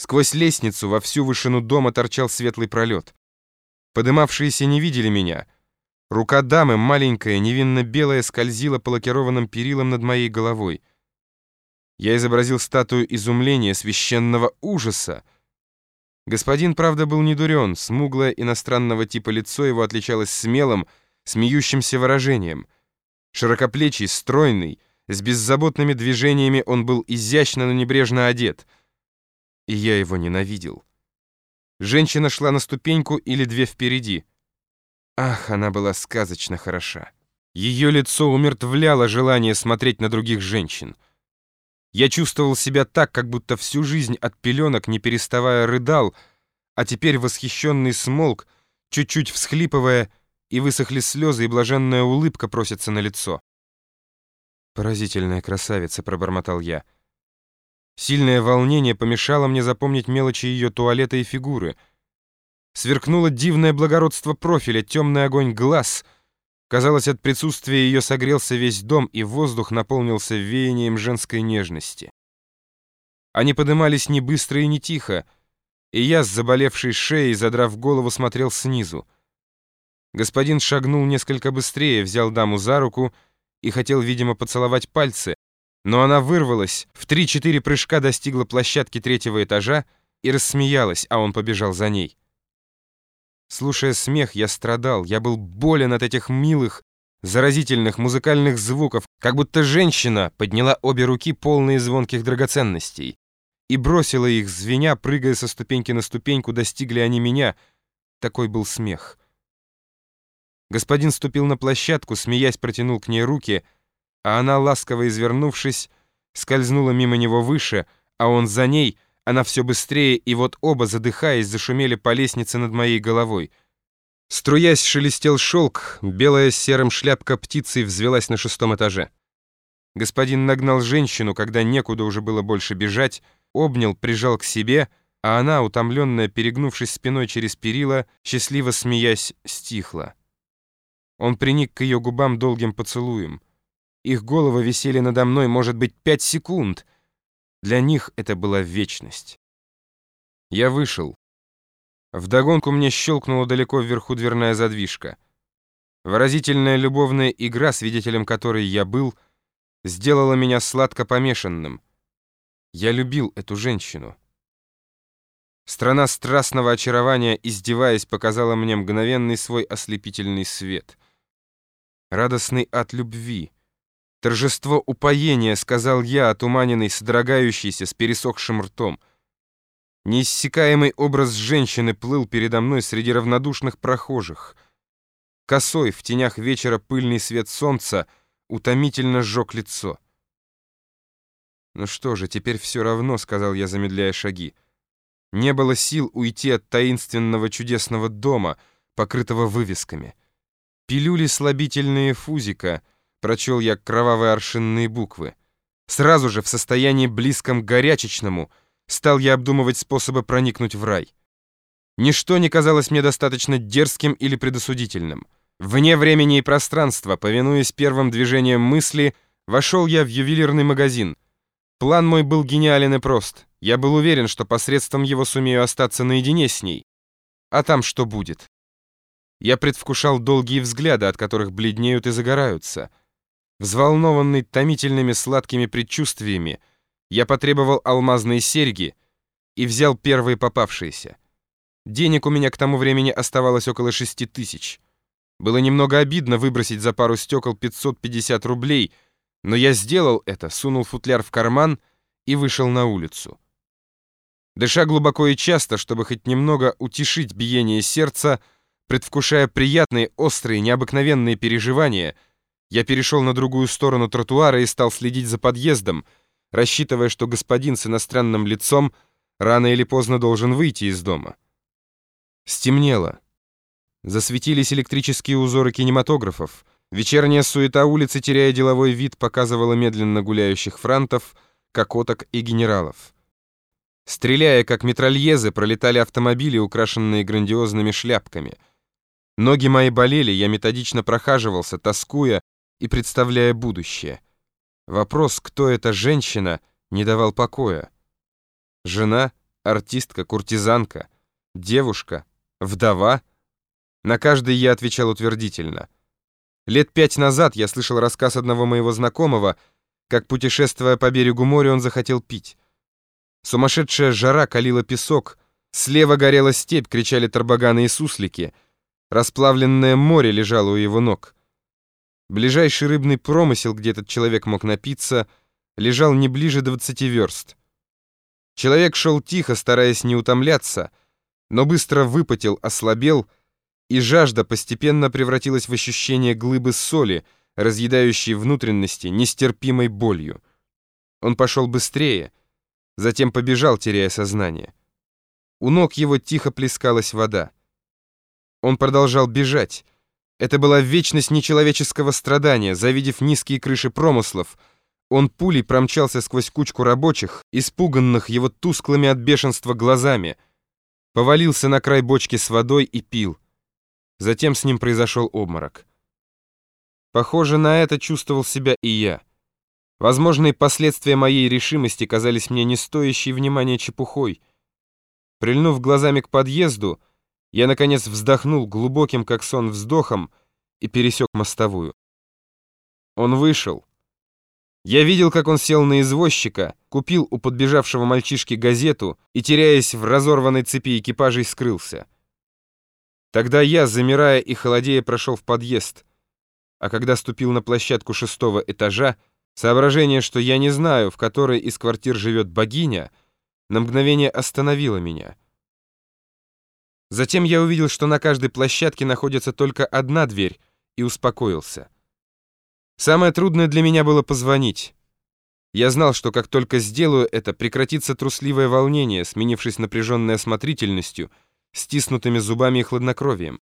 Сквозь лестницу во всю вышину дома торчал светлый пролет. Подымавшиеся не видели меня. Рука дамы, маленькая, невинно белая, скользила по лакированным перилам над моей головой. Я изобразил статую изумления, священного ужаса. Господин, правда, был не дурен. Смуглое иностранного типа лицо его отличалось смелым, смеющимся выражением. Широкоплечий, стройный, с беззаботными движениями он был изящно, но небрежно одет. И я его ненавидел. Женщина шла на ступеньку или две впереди. Ах, она была сказочно хороша. Ее лицо умертвляло желание смотреть на других женщин. Я чувствовал себя так, как будто всю жизнь от пеленок, не переставая, рыдал, а теперь восхищенный смолк, чуть-чуть всхлипывая, и высохли слезы, и блаженная улыбка просится на лицо. «Поразительная красавица», — пробормотал я. Сильное волнение помешало мне запомнить мелочи ее туалета и фигуры. Сверкнуло дивное благородство профиля, темный огонь глаз — Казалось, от присутствия ее согрелся весь дом, и воздух наполнился веянием женской нежности. Они подымались не быстро и не тихо, и я с заболевшей шеей, задрав голову, смотрел снизу. Господин шагнул несколько быстрее, взял даму за руку и хотел, видимо, поцеловать пальцы, но она вырвалась, в три-четыре прыжка достигла площадки третьего этажа и рассмеялась, а он побежал за ней. Слушая смех, я страдал, я был болен от этих милых, заразительных музыкальных звуков, как будто женщина подняла обе руки, полные звонких драгоценностей, и бросила их, звеня, прыгая со ступеньки на ступеньку, достигли они меня. Такой был смех. Господин ступил на площадку, смеясь, протянул к ней руки, а она, ласково извернувшись, скользнула мимо него выше, а он за ней — она все быстрее, и вот оба, задыхаясь, зашумели по лестнице над моей головой. Струясь, шелестел шелк, белая с серым шляпка птицей взвелась на шестом этаже. Господин нагнал женщину, когда некуда уже было больше бежать, обнял, прижал к себе, а она, утомленная, перегнувшись спиной через перила, счастливо смеясь, стихла. Он приник к ее губам долгим поцелуем. Их головы висели надо мной, может быть, пять секунд — для них это была вечность. Я вышел. Вдогонку мне щелкнула далеко вверху дверная задвижка. Выразительная любовная игра, свидетелем которой я был, сделала меня сладко помешанным. Я любил эту женщину. Страна страстного очарования, издеваясь, показала мне мгновенный свой ослепительный свет. Радостный от любви — Торжество упоения, сказал я, отуманенный, содрогающийся, с пересохшим ртом. Неиссякаемый образ женщины плыл передо мной среди равнодушных прохожих. Косой, в тенях вечера пыльный свет солнца утомительно сжег лицо. «Ну что же, теперь все равно», — сказал я, замедляя шаги. Не было сил уйти от таинственного чудесного дома, покрытого вывесками. Пилюли слабительные фузика — прочел я кровавые аршинные буквы. Сразу же, в состоянии близком к горячечному, стал я обдумывать способы проникнуть в рай. Ничто не казалось мне достаточно дерзким или предосудительным. Вне времени и пространства, повинуясь первым движениям мысли, вошел я в ювелирный магазин. План мой был гениален и прост. Я был уверен, что посредством его сумею остаться наедине с ней. А там что будет? Я предвкушал долгие взгляды, от которых бледнеют и загораются — Взволнованный томительными сладкими предчувствиями, я потребовал алмазные серьги и взял первые попавшиеся. Денег у меня к тому времени оставалось около шести тысяч. Было немного обидно выбросить за пару стекол 550 рублей, но я сделал это, сунул футляр в карман и вышел на улицу. Дыша глубоко и часто, чтобы хоть немного утешить биение сердца, предвкушая приятные, острые, необыкновенные переживания — я перешел на другую сторону тротуара и стал следить за подъездом, рассчитывая, что господин с иностранным лицом рано или поздно должен выйти из дома. Стемнело. Засветились электрические узоры кинематографов. Вечерняя суета улицы, теряя деловой вид, показывала медленно гуляющих франтов, кокоток и генералов. Стреляя, как метрольезы, пролетали автомобили, украшенные грандиозными шляпками. Ноги мои болели, я методично прохаживался, тоскуя, и представляя будущее. Вопрос, кто эта женщина, не давал покоя. Жена, артистка, куртизанка, девушка, вдова? На каждый я отвечал утвердительно. Лет пять назад я слышал рассказ одного моего знакомого, как, путешествуя по берегу моря, он захотел пить. Сумасшедшая жара калила песок, слева горела степь, кричали тарбаганы и суслики, расплавленное море лежало у его ног. Ближайший рыбный промысел, где этот человек мог напиться, лежал не ближе двадцати верст. Человек шел тихо, стараясь не утомляться, но быстро выпотел, ослабел, и жажда постепенно превратилась в ощущение глыбы соли, разъедающей внутренности нестерпимой болью. Он пошел быстрее, затем побежал, теряя сознание. У ног его тихо плескалась вода. Он продолжал бежать. Это была вечность нечеловеческого страдания, завидев низкие крыши промыслов — он пулей промчался сквозь кучку рабочих, испуганных его тусклыми от бешенства глазами, повалился на край бочки с водой и пил. Затем с ним произошел обморок. Похоже, на это чувствовал себя и я. Возможные последствия моей решимости казались мне не стоящей внимания чепухой. Прильнув глазами к подъезду, я, наконец, вздохнул глубоким, как сон, вздохом и пересек мостовую. Он вышел. Я видел, как он сел на извозчика, купил у подбежавшего мальчишки газету и, теряясь в разорванной цепи экипажей, скрылся. Тогда я, замирая и холодея, прошел в подъезд, а когда ступил на площадку шестого этажа, соображение, что я не знаю, в которой из квартир живет богиня, на мгновение остановило меня. Затем я увидел, что на каждой площадке находится только одна дверь, и успокоился. Самое трудное для меня было позвонить. Я знал, что как только сделаю это, прекратится трусливое волнение, сменившись напряженной осмотрительностью, стиснутыми зубами и хладнокровием.